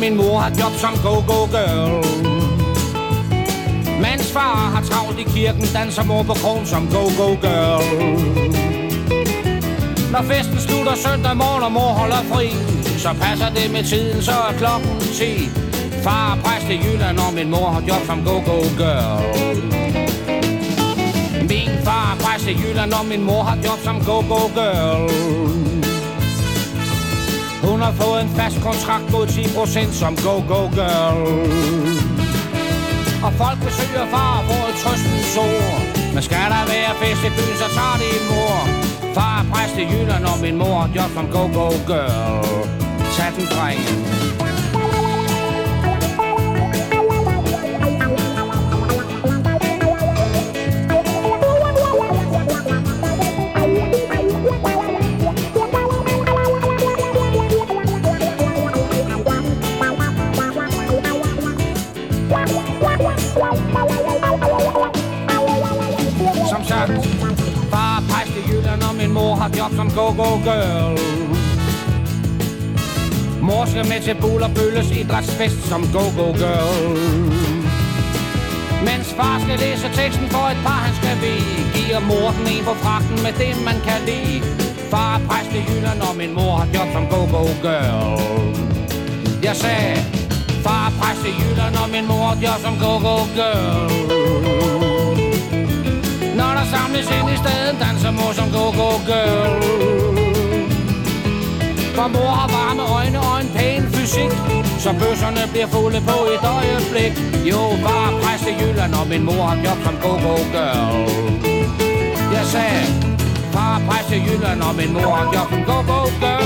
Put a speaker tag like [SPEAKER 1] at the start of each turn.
[SPEAKER 1] min mor har job som go-go-girl. Mens far har travlt i kirken, danser mor på krogen som go-go-girl. Når festen slutter søndag morgen, og mor holder fri, så passer det med tiden, så er klokken 10. Far er præst i Jylland, og min mor har job som go-go-girl. Min far er præst i Jylland, og min mor har job som go-go-girl. Hun har fået en fast kontrakt mod 10% som go-go-girl. Og folk besøger far på et trøstens ord. Men skal der være fest i byen, så tager det mor. Far er præst i Jylland, og min mor har job som go-go-girl. Tag den, drengen. Far er i Jylland, og min mor har job som go-go-girl. Mor skal med til Bul og Bølles idrætsfest som go-go-girl. Mens far skal læse teksten for et par, han skal ved, giver mor den en på fragten med det, man kan lide. Far er præst i Jylland, og min mor har job som go-go-girl. Jeg sagde, far er præst i Jylland, og min mor har job som go-go-girl. Staden, danser mor som go-go-girl. For mor har varme øjne og en pæn fysik Så bøsserne bliver fulde på et øjeblik. Jo, far præst i Jylland Og min mor har job som go-go-girl Jeg sagde Far præst i Jylland Og min mor har job som go-go-girl